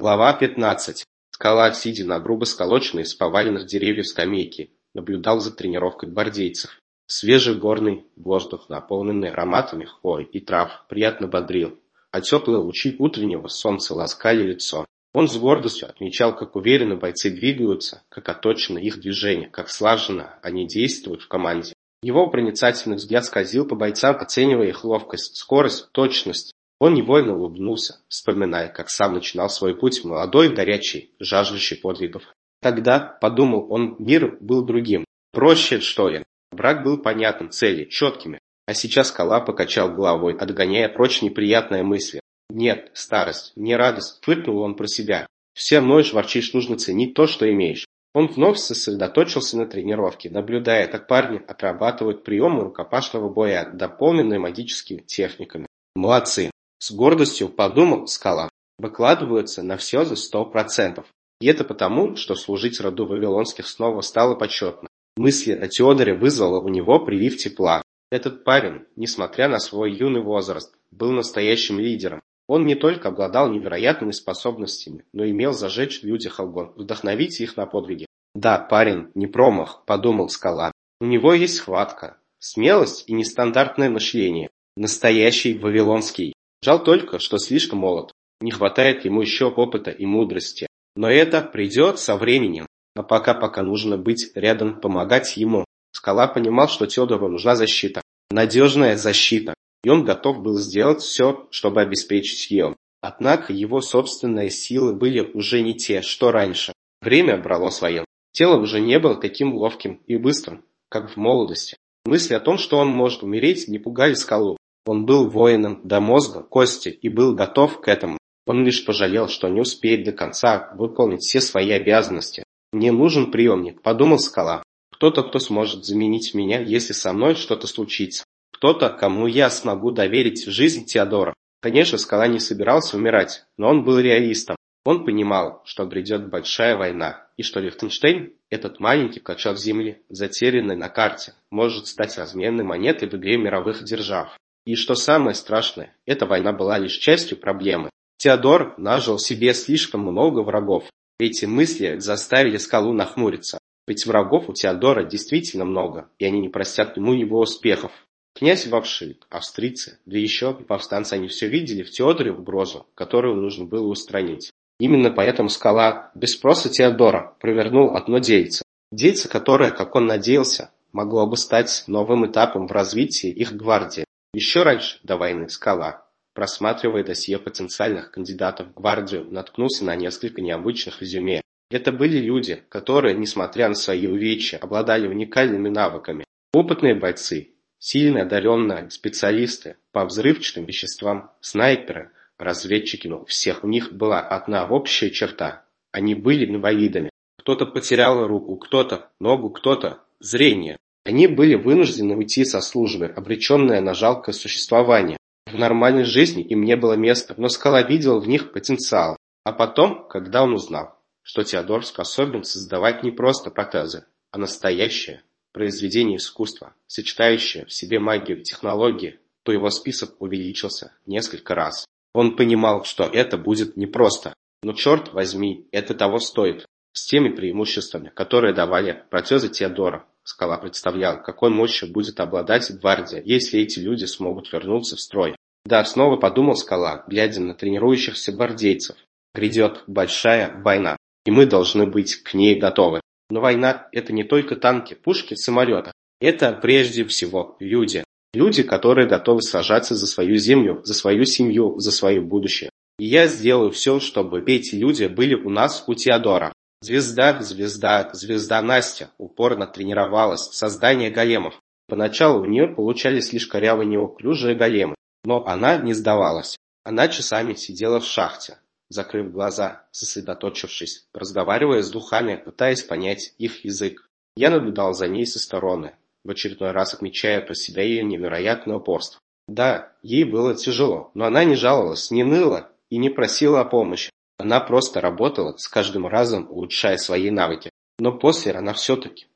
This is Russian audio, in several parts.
Глава 15. Скала, сидя на грубо сколоченной из поваленных деревьев скамейке, наблюдал за тренировкой гвардейцев. Свежий горный воздух, наполненный ароматами хвой и трав, приятно бодрил, а теплые лучи утреннего солнца ласкали лицо. Он с гордостью отмечал, как уверенно бойцы двигаются, как оточено их движение, как слаженно они действуют в команде. Его проницательный взгляд скользил по бойцам, оценивая их ловкость, скорость, точность, он невольно улыбнулся, вспоминая, как сам начинал свой путь молодой, горячий, жаждущий подвигов. Тогда, подумал он, мир был другим, проще, что ли. Брак был понятным, цели, четкими. А сейчас скала покачал головой, отгоняя прочь неприятные мысли. Нет, старость, не радость, фыркнул он про себя. Все ноешь, ворчишь, нужно ценить то, что имеешь. Он вновь сосредоточился на тренировке, наблюдая, как парни отрабатывают приемы рукопашного боя, дополненные магическими техниками. Молодцы! С гордостью подумал Скала. Выкладываются на все за сто процентов. И это потому, что служить роду Вавилонских снова стало почетно. Мысли о Теодоре вызвала у него прилив тепла. Этот парень, несмотря на свой юный возраст, был настоящим лидером. Он не только обладал невероятными способностями, но имел зажечь в людях огонь, вдохновить их на подвиги. Да, парень, не промах, подумал Скала. У него есть хватка, смелость и нестандартное мышление. Настоящий вавилонский. Жаль только, что слишком молод. Не хватает ему еще опыта и мудрости. Но это придет со временем. А пока пока нужно быть рядом, помогать ему. Скала понимал, что Теодору нужна защита. Надежная защита. И он готов был сделать все, чтобы обеспечить ее. Однако его собственные силы были уже не те, что раньше. Время брало свое. Тело уже не было таким ловким и быстрым, как в молодости. Мысли о том, что он может умереть, не пугали скалу. Он был воином до мозга кости и был готов к этому. Он лишь пожалел, что не успеет до конца выполнить все свои обязанности. «Мне нужен приемник», – подумал Скала. «Кто-то, кто сможет заменить меня, если со мной что-то случится. Кто-то, кому я смогу доверить жизнь Теодора». Конечно, Скала не собирался умирать, но он был реалистом. Он понимал, что грядет большая война, и что Лихтенштейн, этот маленький клочок земли, затерянный на карте, может стать разменной монетой в игре мировых держав. И что самое страшное, эта война была лишь частью проблемы. Теодор нажил себе слишком много врагов. Эти мысли заставили скалу нахмуриться. Ведь врагов у Теодора действительно много, и они не простят ему его успехов. Князь Вавшик, австрийцы, да еще повстанцы они все видели в Теодоре угрозу, которую нужно было устранить. Именно поэтому скала, без спроса Теодора, провернул одно дельце. Дельце, которое, как он надеялся, могло бы стать новым этапом в развитии их гвардии. Еще раньше, до войны, Скала, просматривая досье потенциальных кандидатов в гвардию, наткнулся на несколько необычных резюме. Это были люди, которые, несмотря на свои увечья, обладали уникальными навыками. Опытные бойцы, сильно одаренные специалисты по взрывчатым веществам, снайперы, разведчики, но у всех у них была одна общая черта. Они были инвалидами. Кто-то потерял руку, кто-то ногу, кто-то зрение. Они были вынуждены уйти со службы, обреченные на жалкое существование. В нормальной жизни им не было места, но Скала видел в них потенциал. А потом, когда он узнал, что Теодор способен создавать не просто протезы, а настоящее произведение искусства, сочетающее в себе магию и технологии, то его список увеличился несколько раз. Он понимал, что это будет непросто, но черт возьми, это того стоит, с теми преимуществами, которые давали протезы Теодора. Скала представлял, какой мощью будет обладать гвардия, если эти люди смогут вернуться в строй. Да, снова подумал Скала, глядя на тренирующихся гвардейцев. Грядет большая война, и мы должны быть к ней готовы. Но война – это не только танки, пушки, самолеты. Это прежде всего люди. Люди, которые готовы сражаться за свою землю, за свою семью, за свое будущее. И я сделаю все, чтобы эти люди были у нас у Теодора. Звезда, звезда, звезда Настя упорно тренировалась в создании големов. Поначалу у нее получались лишь корявые неуклюжие големы, но она не сдавалась. Она часами сидела в шахте, закрыв глаза, сосредоточившись, разговаривая с духами, пытаясь понять их язык. Я наблюдал за ней со стороны, в очередной раз отмечая про себя ее невероятное упорство. Да, ей было тяжело, но она не жаловалась, не ныла и не просила о помощи. Она просто работала, с каждым разом улучшая свои навыки. Но после она все-таки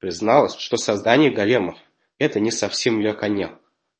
призналась, что создание големов – это не совсем ее конек.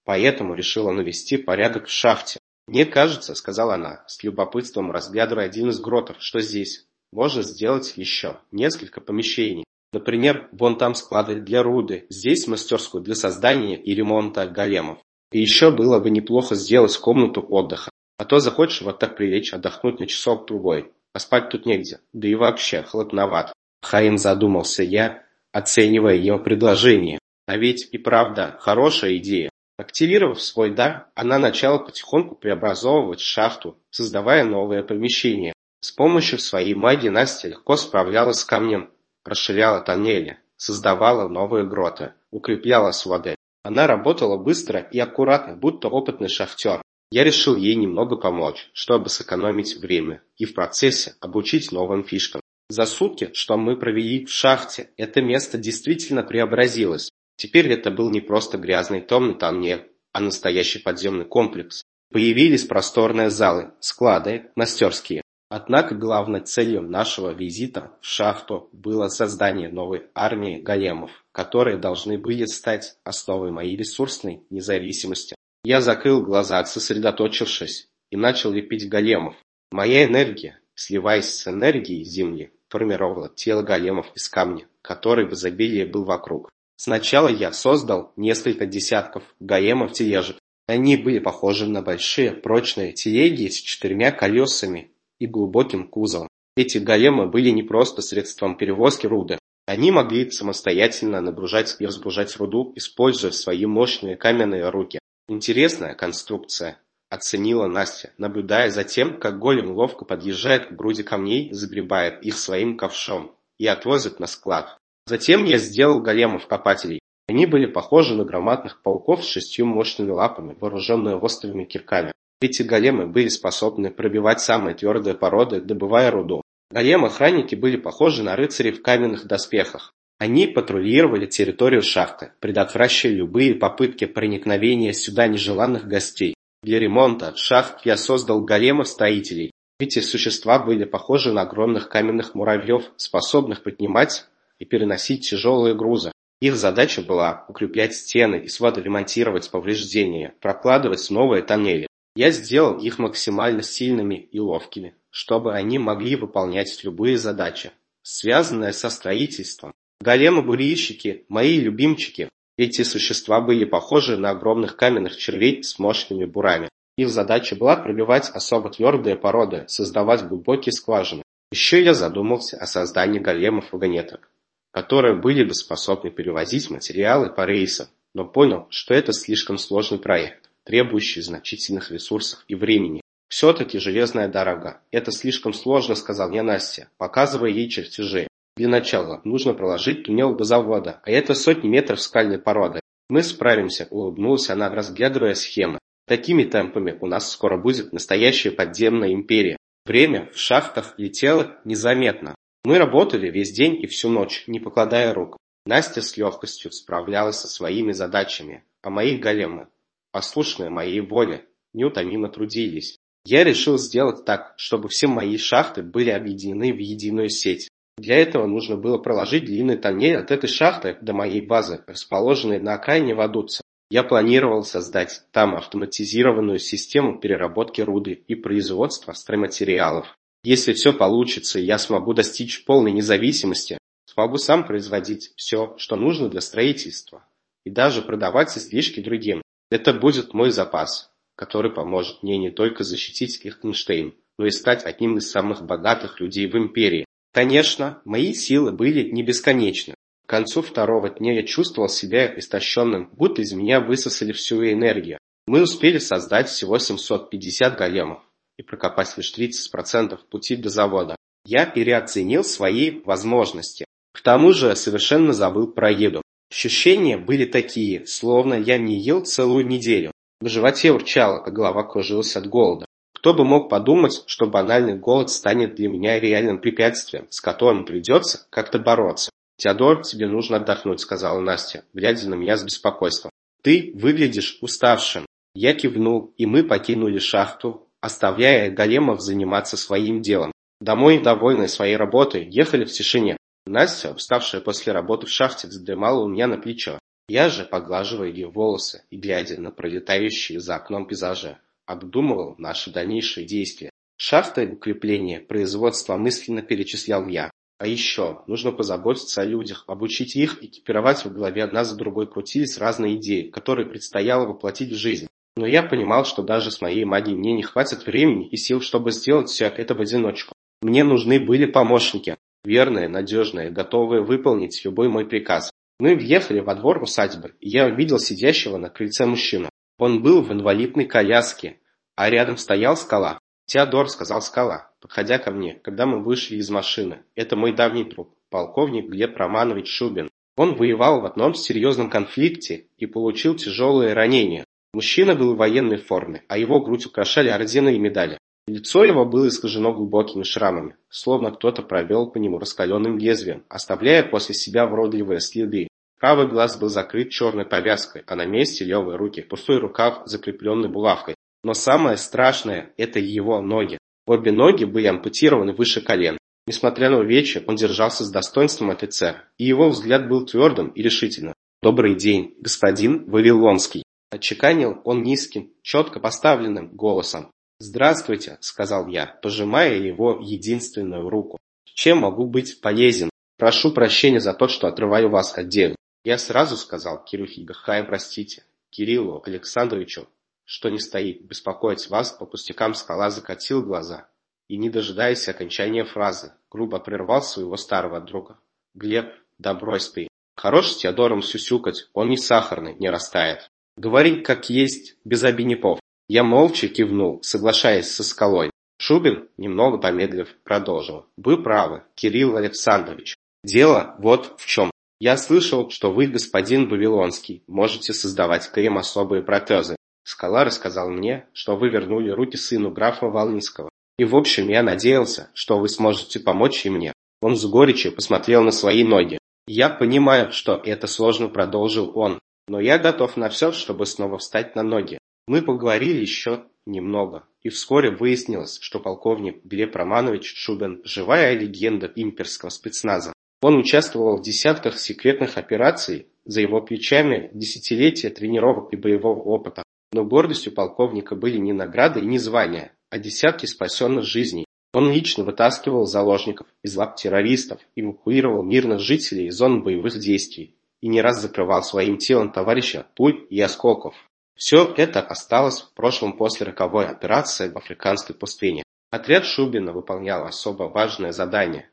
Поэтому решила навести порядок в шахте. «Мне кажется, — сказала она, с любопытством разглядывая один из гротов, — что здесь можно сделать еще несколько помещений. Например, вон там склады для руды, здесь мастерскую для создания и ремонта големов. И еще было бы неплохо сделать комнату отдыха. А то захочешь вот так прилечь, отдохнуть на часок другой. А спать тут негде, да и вообще холодновато. Хаим задумался я, оценивая его предложение. А ведь и правда хорошая идея. Активировав свой дар, она начала потихоньку преобразовывать шахту, создавая новые помещения. С помощью своей магии Настя легко справлялась с камнем, расширяла тоннели, создавала новые гроты, укрепляла своды. Она работала быстро и аккуратно, будто опытный шахтер. Я решил ей немного помочь, чтобы сэкономить время и в процессе обучить новым фишкам. За сутки, что мы провели в шахте, это место действительно преобразилось. Теперь это был не просто грязный том на тоннель, а настоящий подземный комплекс. Появились просторные залы, склады, мастерские. Однако главной целью нашего визита в шахту было создание новой армии големов, которые должны были стать основой моей ресурсной независимости. Я закрыл глаза, сосредоточившись, и начал лепить големов. Моя энергия, сливаясь с энергией Земли, формировала тело големов из камня, который в изобилии был вокруг. Сначала я создал несколько десятков гаемов-тележек. Они были похожи на большие прочные телеги с четырьмя колесами и глубоким кузовом. Эти гаемы были не просто средством перевозки руды. Они могли самостоятельно нагружать и разгружать руду, используя свои мощные каменные руки. Интересная конструкция, оценила Настя, наблюдая за тем, как голем ловко подъезжает к груди камней, загребает их своим ковшом и отвозит на склад. Затем я сделал големов-копателей. Они были похожи на громадных пауков с шестью мощными лапами, вооруженные острыми кирками. Эти големы были способны пробивать самые твердые породы, добывая руду. Големы-охранники были похожи на рыцарей в каменных доспехах. Они патрулировали территорию шахты, предотвращая любые попытки проникновения сюда нежеланных гостей. Для ремонта шахт я создал големов-строителей. Эти существа были похожи на огромных каменных муравьев, способных поднимать и переносить тяжелые грузы. Их задача была укреплять стены и своды ремонтировать повреждения, прокладывать новые тоннели. Я сделал их максимально сильными и ловкими, чтобы они могли выполнять любые задачи, связанные со строительством. Големы-бурильщики – мои любимчики. Эти существа были похожи на огромных каменных червей с мощными бурами. Их задача была пробивать особо твердые породы, создавать глубокие скважины. Еще я задумался о создании големов-вагонеток которые были бы способны перевозить материалы по рейсам, но понял, что это слишком сложный проект, требующий значительных ресурсов и времени. «Все-таки железная дорога. Это слишком сложно», — сказал я Насте, показывая ей чертежи. «Для начала нужно проложить туннел до завода, а это сотни метров скальной породы. Мы справимся», — улыбнулась она, разглядывая схемы. «Такими темпами у нас скоро будет настоящая подземная империя. Время в шахтах летело незаметно. Мы работали весь день и всю ночь, не покладая рук. Настя с легкостью справлялась со своими задачами, а мои големы, послушные моей воле, неутомимо трудились. Я решил сделать так, чтобы все мои шахты были объединены в единую сеть. Для этого нужно было проложить длинный тоннель от этой шахты до моей базы, расположенной на окраине Вадуца. Я планировал создать там автоматизированную систему переработки руды и производства стройматериалов. Если все получится я смогу достичь полной независимости, смогу сам производить все, что нужно для строительства, и даже продавать излишки другим. Это будет мой запас, который поможет мне не только защитить Лихтенштейн, но и стать одним из самых богатых людей в империи. Конечно, мои силы были не бесконечны. К концу второго дня я чувствовал себя истощенным, будто из меня высосали всю энергию. Мы успели создать всего 750 големов и прокопать лишь 30% пути до завода. Я переоценил свои возможности. К тому же совершенно забыл про еду. Ощущения были такие, словно я не ел целую неделю. В животе урчало, как голова кружилась от голода. Кто бы мог подумать, что банальный голод станет для меня реальным препятствием, с которым придется как-то бороться. «Теодор, тебе нужно отдохнуть», — сказала Настя, глядя на меня с беспокойством. «Ты выглядишь уставшим». Я кивнул, и мы покинули шахту, оставляя големов заниматься своим делом. Домой, довольные своей работой, ехали в тишине. Настя, уставшая после работы в шахте, задремала у меня на плечо. Я же, поглаживая ее волосы и глядя на пролетающие за окном пейзажи, обдумывал наши дальнейшие действия. Шахты укрепления производства мысленно перечислял я. А еще, нужно позаботиться о людях, обучить их, экипировать в голове одна за другой крутились разные идеи, которые предстояло воплотить в жизнь. Но я понимал, что даже с моей магией мне не хватит времени и сил, чтобы сделать все это в одиночку. Мне нужны были помощники, верные, надежные, готовые выполнить любой мой приказ. Мы въехали во двор усадьбы, и я увидел сидящего на крыльце мужчину. Он был в инвалидной коляске, а рядом стоял скала. «Теодор», — сказал скала, подходя ко мне, когда мы вышли из машины. «Это мой давний друг, полковник Глеб Романович Шубин. Он воевал в одном серьезном конфликте и получил тяжелые ранения. Мужчина был в военной форме, а его грудь украшали ордены и медали. Лицо его было искажено глубокими шрамами, словно кто-то провел по нему раскаленным лезвием, оставляя после себя вродливые следы. Правый глаз был закрыт черной повязкой, а на месте левой руки пустой рукав, закрепленный булавкой. Но самое страшное – это его ноги. Обе ноги были ампутированы выше колен. Несмотря на увечья, он держался с достоинством офицера, и его взгляд был твердым и решительным. «Добрый день, господин Вавилонский!» Отчеканил он низким, четко поставленным голосом. «Здравствуйте», — сказал я, пожимая его единственную руку. «Чем могу быть полезен? Прошу прощения за то, что отрываю вас от дела». Я сразу сказал Кирюхе Гахаем простите, Кириллу Александровичу, что не стоит беспокоить вас по пустякам скала закатил глаза и, не дожидаясь окончания фразы, грубо прервал своего старого друга. «Глеб, да брось ты. Хорош с Теодором сюсюкать, он не сахарный, не растает. Говори как есть, без обиняков». Я молча кивнул, соглашаясь со скалой. Шубин, немного помедлив, продолжил. «Вы правы, Кирилл Александрович. Дело вот в чем. Я слышал, что вы, господин Вавилонский, можете создавать крем особые протезы. Скала рассказал мне, что вы вернули руки сыну графа Волынского. И в общем я надеялся, что вы сможете помочь и мне. Он с горечью посмотрел на свои ноги. Я понимаю, что это сложно, продолжил он. Но я готов на все, чтобы снова встать на ноги. Мы поговорили еще немного, и вскоре выяснилось, что полковник Глеб Романович Шубин – живая легенда имперского спецназа. Он участвовал в десятках секретных операций, за его плечами десятилетия тренировок и боевого опыта. Но гордостью полковника были не награды и не звания, а десятки спасенных жизней. Он лично вытаскивал заложников из лап террористов, эвакуировал мирных жителей из зон боевых действий и не раз закрывал своим телом товарища пуль и осколков. Все это осталось в прошлом после роковой операции в африканской пустыне. Отряд Шубина выполнял особо важное задание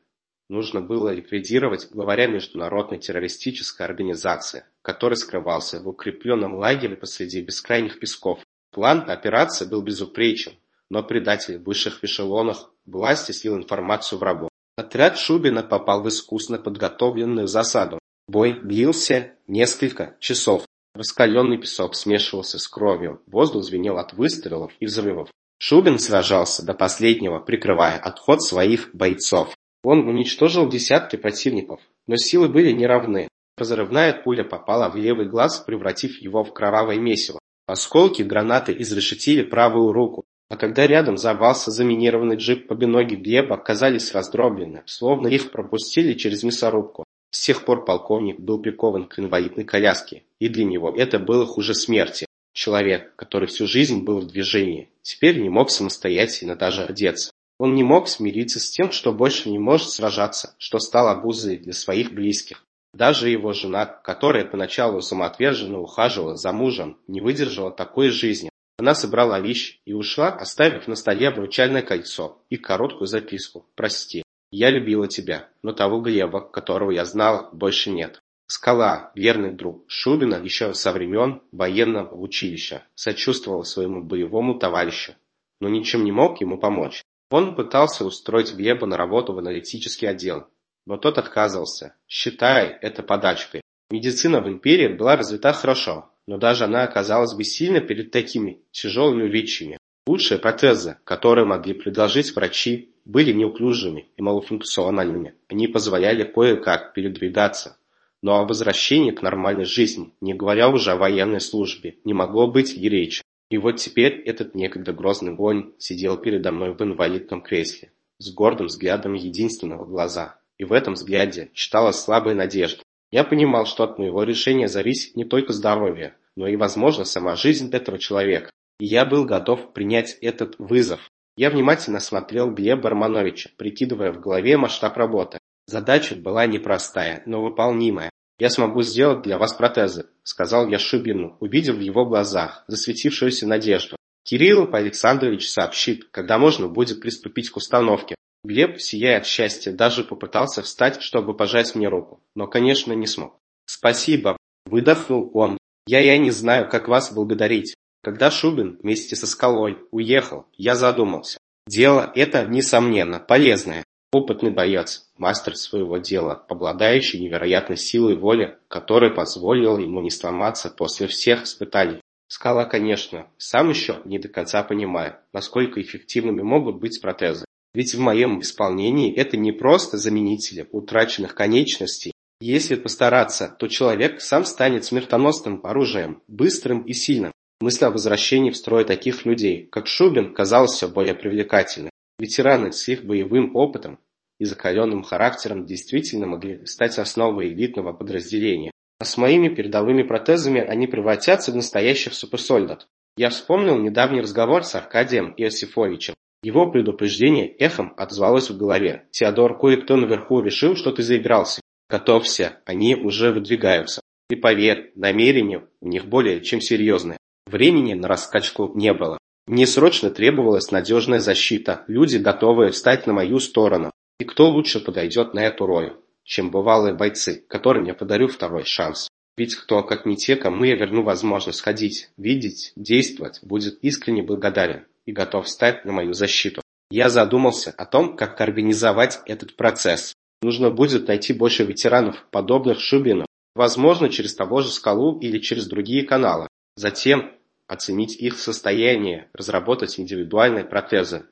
Нужно было ликвидировать главаря международной террористической организации, который скрывался в укрепленном лагере посреди бескрайних песков. План операции был безупречен, но предатель в высших эшелонах власти слил информацию врагу. Отряд Шубина попал в искусно подготовленную засаду. Бой длился несколько часов. Раскаленный песок смешивался с кровью, воздух звенел от выстрелов и взрывов. Шубин сражался до последнего, прикрывая отход своих бойцов. Он уничтожил десятки противников, но силы были неравны. Разрывная пуля попала в левый глаз, превратив его в кровавое месиво. Осколки гранаты изрешетили правую руку, а когда рядом взорвался заминированный джип, обе ноги Глеба оказались раздроблены, словно их пропустили через мясорубку. С тех пор полковник был прикован к инвалидной коляске, и для него это было хуже смерти. Человек, который всю жизнь был в движении, теперь не мог самостоятельно даже одеться. Он не мог смириться с тем, что больше не может сражаться, что стал обузой для своих близких. Даже его жена, которая поначалу самоотверженно ухаживала за мужем, не выдержала такой жизни. Она собрала вещи и ушла, оставив на столе обручальное кольцо и короткую записку «Прости, я любила тебя, но того Глеба, которого я знала, больше нет». Скала, верный друг Шубина еще со времен военного училища, сочувствовал своему боевому товарищу, но ничем не мог ему помочь. Он пытался устроить Глеба на работу в аналитический отдел, но тот отказывался, считая это подачкой. Медицина в империи была развита хорошо, но даже она оказалась бессильна перед такими тяжелыми увечьями. Лучшие протезы, которые могли предложить врачи, были неуклюжими и малофункциональными. Они позволяли кое-как передвигаться. Но о возвращении к нормальной жизни, не говоря уже о военной службе, не могло быть и речи. И вот теперь этот некогда грозный воин сидел передо мной в инвалидном кресле, с гордым взглядом единственного глаза. И в этом взгляде читалась слабая надежда. Я понимал, что от моего решения зависит не только здоровье, но и, возможно, сама жизнь этого человека. и я был готов принять этот вызов. Я внимательно смотрел Глеба Романовича, прикидывая в голове масштаб работы. Задача была непростая, но выполнимая. «Я смогу сделать для вас протезы», — сказал я Шубину, увидев в его глазах засветившуюся надежду. Кирилл Александрович сообщит, когда можно будет приступить к установке. Глеб, сияя от счастья, даже попытался встать, чтобы пожать мне руку, но, конечно, не смог. «Спасибо», — выдохнул он. «Я, я не знаю, как вас благодарить. Когда Шубин вместе со скалой уехал, я задумался. Дело это, несомненно, полезное. Опытный боец, мастер своего дела, обладающий невероятной силой воли, которая позволила ему не сломаться после всех испытаний. Скала, конечно, сам еще не до конца понимает, насколько эффективными могут быть протезы. Ведь в моем исполнении это не просто заменители утраченных конечностей. Если постараться, то человек сам станет смертоносным оружием, быстрым и сильным. Мысль о возвращении в строй таких людей, как Шубин, казалась все более привлекательной. Ветераны с их боевым опытом и закаленным характером действительно могли стать основой элитного подразделения. А с моими передовыми протезами они превратятся в настоящих суперсольдат. Я вспомнил недавний разговор с Аркадием Иосифовичем. Его предупреждение эхом отзвалось в голове. Теодор кое-кто наверху решил, что ты заигрался. Готовься, они уже выдвигаются. И поверь, намерения у них более чем серьезные. Времени на раскачку не было. Мне срочно требовалась надежная защита, люди, готовые встать на мою сторону. И кто лучше подойдет на эту роль, чем бывалые бойцы, которым я подарю второй шанс. Ведь кто, как не те, кому я верну возможность ходить, видеть, действовать, будет искренне благодарен и готов встать на мою защиту. Я задумался о том, как организовать этот процесс. Нужно будет найти больше ветеранов, подобных Шубину, возможно, через того же скалу или через другие каналы. Затем оценить их состояние, разработать индивидуальные протезы,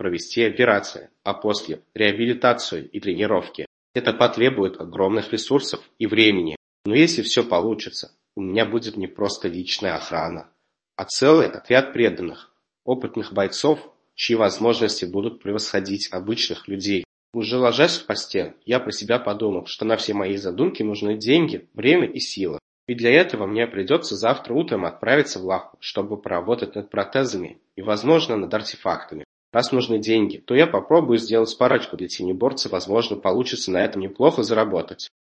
провести операции, а после – реабилитацию и тренировки. Это потребует огромных ресурсов и времени. Но если все получится, у меня будет не просто личная охрана, а целый отряд преданных, опытных бойцов, чьи возможности будут превосходить обычных людей. Уже ложась в постель, я про себя подумал, что на все мои задумки нужны деньги, время и сила. И для этого мне придется завтра утром отправиться в Лаху, чтобы поработать над протезами и, возможно, над артефактами. Раз нужны деньги, то я попробую сделать парочку для тенеборца, возможно, получится на этом неплохо заработать.